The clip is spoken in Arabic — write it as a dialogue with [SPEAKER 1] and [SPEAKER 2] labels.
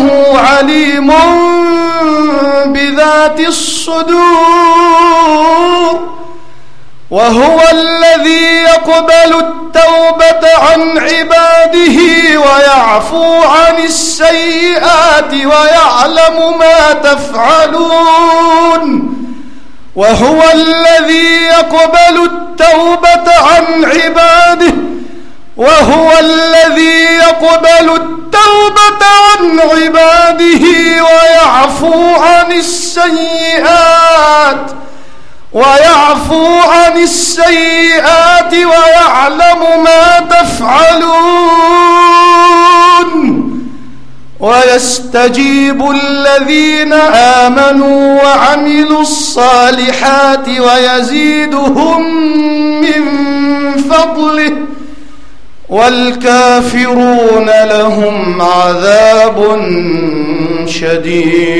[SPEAKER 1] إنه عليم بذات الصدور وهو الذي يقبل التوبة عن عباده ويعفو عن السيئات ويعلم ما تفعلون وهو الذي يقبل التوبة عن عباده وهو الذي يقبل التوبة عن عباده ويعفو عن السيئات ويعفو عن السيئات ويعلم ما تفعلون. ويستجيب الذين آمنوا وعملوا الصالحات ويزيدهم من فضله. والكافرون لهم عذاب شديد.